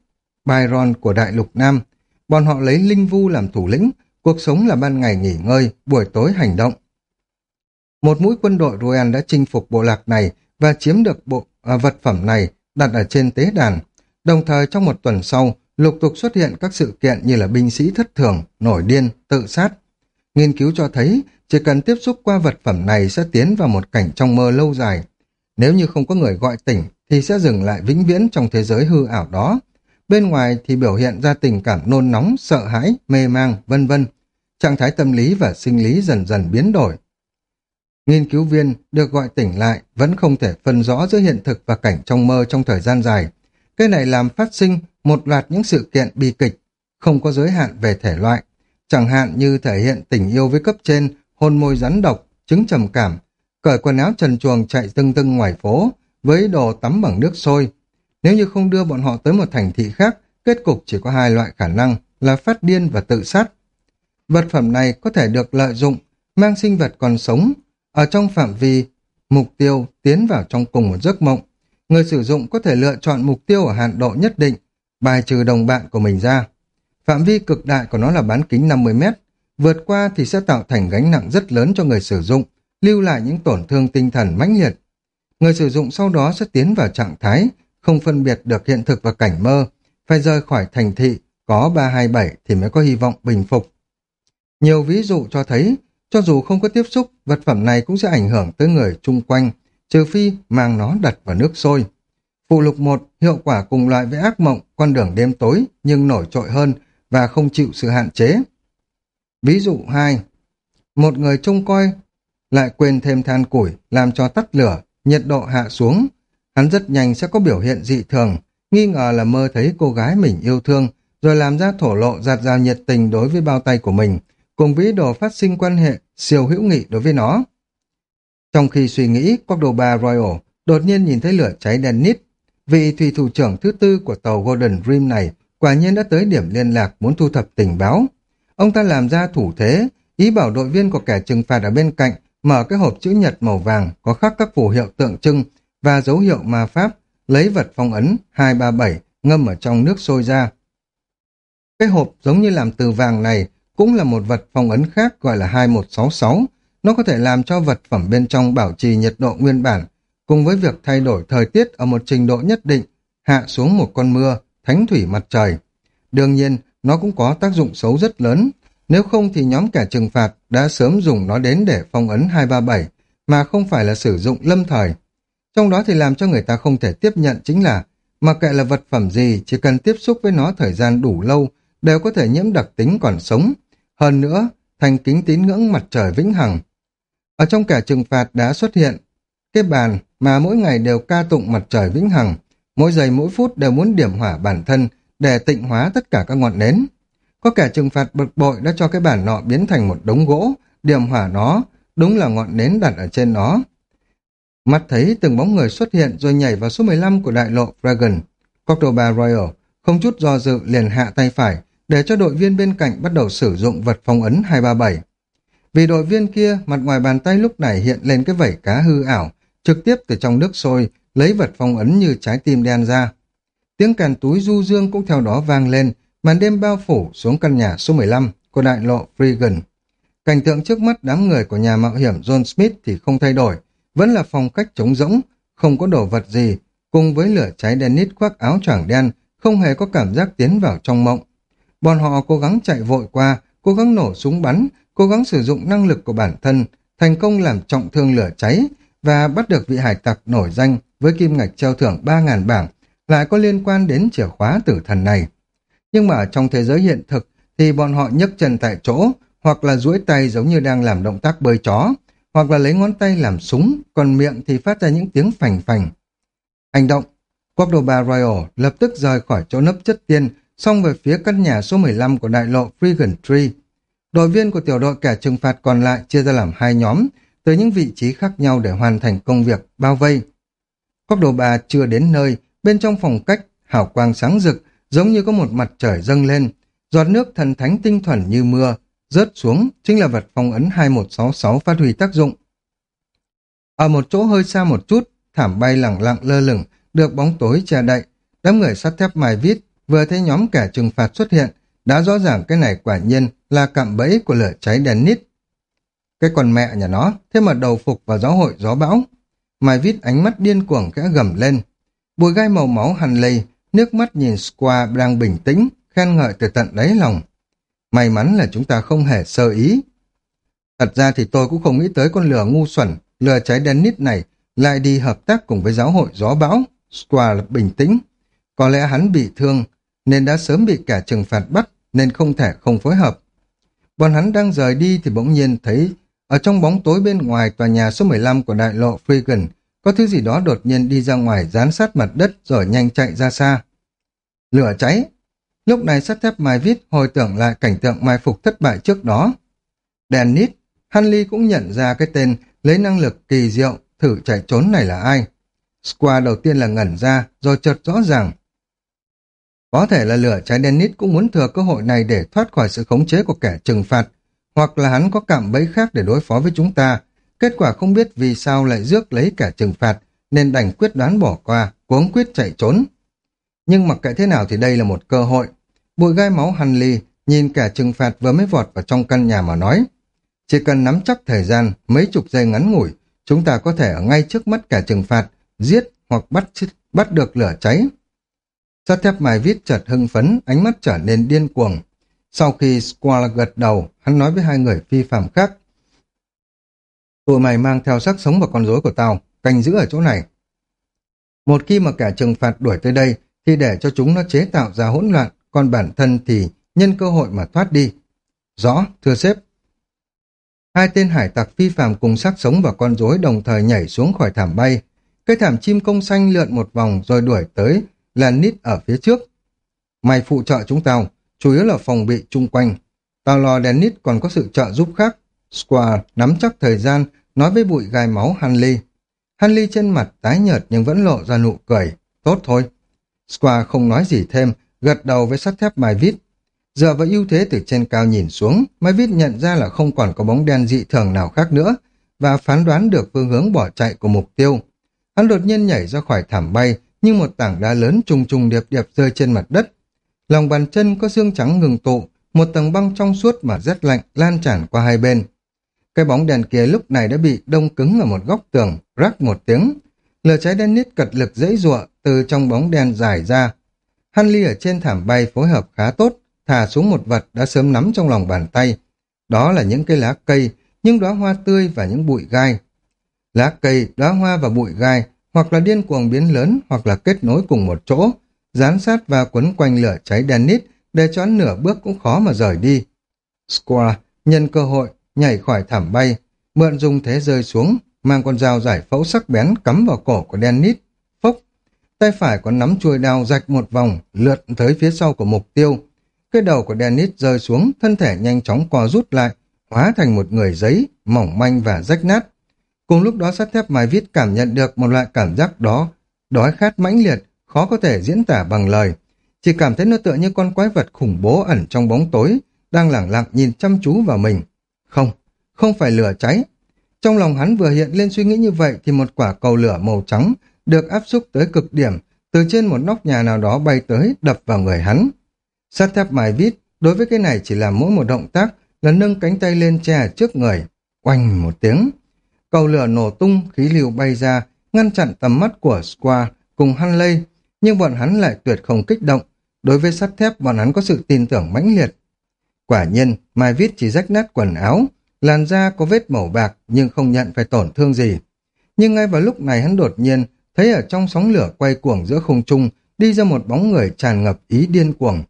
Byron của Đại lục Nam. Bọn họ lấy Linh Vu làm thủ lĩnh, Cuộc sống là ban ngày nghỉ ngơi, buổi tối hành động. Một mũi quân đội Royal đã chinh phục bộ lạc này và chiếm được bộ à, vật phẩm này đặt ở trên tế đàn. Đồng thời trong một tuần sau, lục tục xuất hiện các sự kiện như là binh sĩ thất thường, nổi điên, tự sát. Nghiên cứu cho thấy, chỉ cần tiếp xúc qua vật phẩm này sẽ tiến vào một cảnh trong mơ lâu dài. Nếu như không có người gọi tỉnh, thì sẽ dừng lại vĩnh viễn trong thế giới hư ảo đó. Bên ngoài thì biểu hiện ra tình cảm nôn nóng, sợ hãi, mê mang, vân vân trạng thái tâm lý và sinh lý dần dần biến đổi. Nghiên cứu viên được gọi tỉnh lại vẫn không thể phân rõ giữa hiện thực và cảnh trong mơ trong thời gian dài. Cái này làm phát sinh một loạt những sự kiện bi kịch, không có giới hạn về thể loại, chẳng hạn như thể hiện tình yêu với cấp trên, hôn môi rắn độc, chứng trầm cảm, cởi quần áo trần chuồng chạy tưng tưng ngoài phố, với đồ tắm bằng nước sôi. Nếu như không đưa bọn họ tới một thành thị khác, kết cục chỉ có hai loại khả năng là phát điên và tự sát. Vật phẩm này có thể được lợi dụng, mang sinh vật còn sống, ở trong phạm vi mục tiêu tiến vào trong cùng một giấc mộng. Người sử dụng có thể lựa chọn mục tiêu ở hạn độ nhất định, bài trừ đồng bạn của mình ra. Phạm vi cực đại của nó là bán kính 50 mét, vượt qua thì sẽ tạo thành gánh nặng rất lớn cho người sử dụng, lưu lại những tổn thương tinh thần mãnh liệt. Người sử dụng sau đó sẽ tiến vào trạng thái, không phân biệt được hiện thực và cảnh mơ, phải rời khỏi thành thị, có 327 thì mới có hy vọng bình phục. Nhiều ví dụ cho thấy, cho dù không có tiếp xúc, vật phẩm này cũng sẽ ảnh hưởng tới người chung quanh, trừ phi mang nó đặt vào nước sôi. Phụ lục 1, hiệu quả cùng loại với ác mộng, con đường đêm tối, nhưng nổi trội hơn và không chịu sự hạn chế. Ví dụ 2, một người trông coi lại quên thêm than củi, làm cho tắt lửa, nhiệt độ hạ xuống. Hắn rất nhanh sẽ có biểu hiện dị thường, nghi ngờ là mơ thấy cô gái mình yêu thương, rồi làm ra thổ lộ giạt rào nhiệt tình đối với bao tay của mình, cùng với đồ phát sinh quan hệ siêu hữu nghị đối với nó. Trong khi suy nghĩ, quốc đồ bà Royal đột nhiên nhìn thấy lửa cháy đen nít. Vị thủy thủ trưởng thứ tư của tàu Golden Dream này quả nhiên đã tới điểm liên lạc muốn thu thập tình báo. Ông ta làm ra thủ thế, ý bảo đội viên của kẻ trừng phạt ở bên cạnh mở cái hộp chữ nhật màu vàng có khắc các phù hiệu tượng trưng và dấu hiệu ma pháp, lấy vật phong ấn 237 ngâm ở trong nước sôi ra. Cái hộp giống như làm từ vàng này cũng là một vật phong ấn khác gọi là 2166. Nó có thể làm cho vật phẩm bên trong bảo trì nhiệt độ nguyên bản, cùng với việc thay đổi thời tiết ở một trình độ nhất định, hạ xuống một con mưa, thánh thủy mặt trời. Đương nhiên, nó cũng có tác dụng xấu rất lớn. Nếu không thì nhóm kẻ trừng phạt đã sớm dùng nó đến để phong ấn 237, mà không phải là sử dụng lâm thời. Trong đó thì làm cho người ta không thể tiếp nhận chính là, mặc kệ là vật phẩm gì, chỉ cần tiếp xúc với nó thời gian đủ lâu, đều có thể nhiễm đặc tính còn sống. Hơn nữa, thành kính tín ngưỡng mặt trời vĩnh hằng. Ở trong kẻ trừng phạt đã xuất hiện cái bàn mà mỗi ngày đều ca tụng mặt trời vĩnh hằng, mỗi giây mỗi phút đều muốn điểm hỏa bản thân để tịnh hóa tất cả các ngọn nến. Có kẻ trừng phạt bực bội đã cho cái bản nọ biến thành một đống gỗ, điểm hỏa nó, đúng là ngọn nến đặt ở trên nó. Mắt thấy từng bóng người xuất hiện rồi nhảy vào số 15 của đại lộ Dragon. Cordoba Royal không chút do dự liền hạ tay phải để cho đội viên bên cạnh bắt đầu sử dụng vật phong ấn 237. Vì đội viên kia, mặt ngoài bàn tay lúc này hiện lên cái vảy cá hư ảo, trực tiếp từ trong nước sôi, lấy vật phong ấn như trái tim đen ra. Tiếng càn túi du dương cũng theo đó vang lên, màn đêm bao phủ xuống căn nhà số 15 của đại lộ Freegan. Cảnh tượng trước mắt đám người của nhà mạo hiểm John Smith thì không thay đổi, vẫn là phong cách trống rỗng, không có đồ vật gì, cùng với lửa cháy đen nít khoác áo choàng đen, không hề có cảm giác tiến vào trong mộng. Bọn họ cố gắng chạy vội qua, cố gắng nổ súng bắn, cố gắng sử dụng năng lực của bản thân, thành công làm trọng thương lửa cháy và bắt được vị hải tặc nổi danh với kim ngạch treo thưởng 3.000 bảng, lại có liên quan đến chìa khóa tử thần này. Nhưng mà trong thế giới hiện thực thì bọn họ nhấc chân tại chỗ, hoặc là duỗi tay giống như đang làm động tác bơi chó, hoặc là lấy ngón tay làm súng, còn miệng thì phát ra những tiếng phành phành. Hành động, Cordoba Royal lập tức rời khỏi chỗ nấp chất tiên, xông về phía căn nhà số 15 của đại lộ Freegan Tree. Đội viên của tiểu đội kẻ trừng phạt còn lại chia ra làm hai nhóm, tới những vị trí khác nhau để hoàn thành công việc bao vây. Cóc đồ bà chưa đến nơi, bên trong phòng cách, hào quang sáng rực, giống như có một mặt trời dâng lên, giọt nước thần thánh tinh thuần như mưa, rớt xuống chính là vật phong ấn 2166 phát huy tác dụng. Ở một chỗ hơi xa một chút, thảm bay lẳng lặng lơ lửng, được bóng tối che đậy, đám người sắt thép mài vít vừa thấy nhóm kẻ trừng phạt xuất hiện, đã rõ ràng cái này quả nhiên là cạm bẫy của lửa cháy đèn nít. Cái con mẹ nhà nó, thế mà đầu phục vào giáo hội gió bão. Mai vít ánh mắt điên cuồng kẽ gầm lên. Bùi gai màu máu hằn lây, nước mắt nhìn Square đang bình tĩnh, khen ngợi từ tận đáy lòng. May mắn là chúng ta không hề sơ ý. Thật ra thì tôi cũng không nghĩ tới con lửa ngu xuẩn, lửa cháy đen nít này lại đi hợp tác cùng với giáo hội gió bão. Square bình tĩnh. Có lẽ hắn bị thương, nên đã sớm bị kẻ trừng phạt bắt, nên không thể không phối hợp. Bọn hắn đang rời đi thì bỗng nhiên thấy ở trong bóng tối bên ngoài tòa nhà số 15 của đại lộ Freegan có thứ gì đó đột nhiên đi ra ngoài dán sát mặt đất rồi nhanh chạy ra xa. Lửa cháy! Lúc này sắt thép Mai Vít hồi tưởng lại cảnh tượng mai phục thất bại trước đó. Dennis, Hanley cũng nhận ra cái tên lấy năng lực kỳ diệu, thử chạy trốn này là ai? Square đầu tiên là ngẩn ra, rồi chợt rõ ràng. Có thể là lửa trái Dennis cũng muốn thừa cơ hội này để thoát khỏi sự khống chế của kẻ trừng phạt, hoặc là hắn có cảm bẫy khác để đối phó với chúng ta. Kết quả không biết vì sao lại rước lấy kẻ trừng phạt, nên đành quyết đoán bỏ qua, cuống quyết chạy trốn. Nhưng mặc kệ thế nào thì đây là một cơ hội. Bụi gai máu hằn ly, nhìn kẻ trừng phạt vừa mới vọt vào trong căn nhà mà nói. Chỉ cần nắm chắc thời gian, mấy chục giây ngắn ngủi, chúng ta có thể ở ngay trước mắt kẻ trừng phạt, giết hoặc bắt bắt được lửa cháy. Sắt thép mài viết chợt hưng phấn, ánh mắt trở nên điên cuồng. Sau khi Squall gật đầu, hắn nói với hai người phi phạm khác. Tụi mày mang theo xác sống và con rối của tao, canh giữ ở chỗ này. Một khi mà kẻ trừng phạt đuổi tới đây, thì để cho chúng nó chế tạo ra hỗn loạn, còn bản thân thì nhân cơ hội mà thoát đi. Rõ, thưa sếp. Hai tên hải tặc phi phạm cùng xác sống và con rối đồng thời nhảy xuống khỏi thảm bay. Cây thảm chim công xanh lượn một vòng rồi đuổi tới là nít ở phía trước. Mày phụ trợ chúng tao, chủ yếu là phòng bị chung quanh. Tao lo Dennis còn có sự trợ giúp khác. Square nắm chắc thời gian, nói với bụi gai máu Hanley. Hanley trên mặt tái nhợt nhưng vẫn lộ ra nụ cười. Tốt thôi. Square không nói gì thêm, gật đầu với sắt thép Mai Vít. Giờ với ưu thế từ trên cao nhìn xuống, Mai Vít nhận ra là không còn có bóng đen dị thường nào khác nữa và phán đoán được phương hướng bỏ chạy của mục tiêu. Hắn đột nhiên nhảy ra khỏi thảm bay, như một tảng đá lớn trùng trùng điệp điệp rơi trên mặt đất. Lòng bàn chân có xương trắng ngừng tụ, một tầng băng trong suốt mà rất lạnh lan tràn qua hai bên. Cái bóng đèn kia lúc này đã bị đông cứng ở một góc tường, rắc một tiếng. Lửa cháy đen nít cật lực dễ dụa từ trong bóng đen dài ra. Hanley ở trên thảm bay phối hợp khá tốt, thả xuống một vật đã sớm nắm trong lòng bàn tay. Đó là những cây lá cây, những đóa hoa tươi và những bụi gai. Lá cây, đóa hoa và bụi gai hoặc là điên cuồng biến lớn hoặc là kết nối cùng một chỗ, dán sát và quấn quanh lửa cháy đen nít để cho hắn nửa bước cũng khó mà rời đi. Square nhân cơ hội nhảy khỏi thảm bay, mượn dùng thế rơi xuống, mang con dao giải phẫu sắc bén cắm vào cổ của đen nít. Phốc, tay phải còn nắm chuôi đao rạch một vòng, lượt tới phía sau của mục tiêu. Cái đầu của Dennis rơi xuống, thân thể nhanh chóng co rút lại, hóa thành một người giấy, mỏng manh và rách nát. Cùng lúc đó sắt thép mài viết cảm nhận được một loại cảm giác đó, đói khát mãnh liệt, khó có thể diễn tả bằng lời. Chỉ cảm thấy nó tựa như con quái vật khủng bố ẩn trong bóng tối, đang lẳng lặng nhìn chăm chú vào mình. Không, không phải lửa cháy. Trong lòng hắn vừa hiện lên suy nghĩ như vậy thì một quả cầu lửa màu trắng được áp xúc tới cực điểm, từ trên một nóc nhà nào đó bay tới đập vào người hắn. Sắt thép mài vít, đối với cái này chỉ là mỗi một động tác là nâng cánh tay lên che trước người. Oanh một tiếng, Cầu lửa nổ tung, khí lưu bay ra, ngăn chặn tầm mắt của Square cùng Hanley, nhưng bọn hắn lại tuyệt không kích động. Đối với sắt thép, bọn hắn có sự tin tưởng mãnh liệt. Quả nhiên, Mai Vít chỉ rách nát quần áo, làn da có vết màu bạc nhưng không nhận phải tổn thương gì. Nhưng ngay vào lúc này hắn đột nhiên thấy ở trong sóng lửa quay cuồng giữa không trung đi ra một bóng người tràn ngập ý điên cuồng.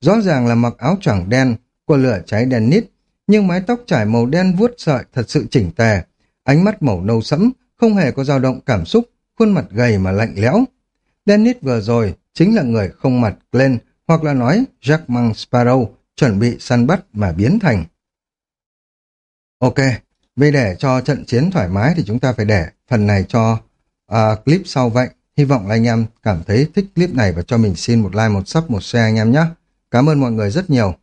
Rõ ràng là mặc áo choàng đen của lửa cháy đen nít, nhưng mái tóc trải màu đen vuốt sợi thật sự chỉnh tề, ánh mắt màu nâu sẫm, không hề có dao động cảm xúc, khuôn mặt gầy mà lạnh lẽo. Dennis vừa rồi chính là người không mặt Glenn, hoặc là nói Jack Mang Sparrow, chuẩn bị săn bắt mà biến thành. Ok, vì để cho trận chiến thoải mái thì chúng ta phải để phần này cho uh, clip sau vậy. Hy vọng là anh em cảm thấy thích clip này và cho mình xin một like, một sub, một share anh em nhé. Cảm ơn mọi người rất nhiều.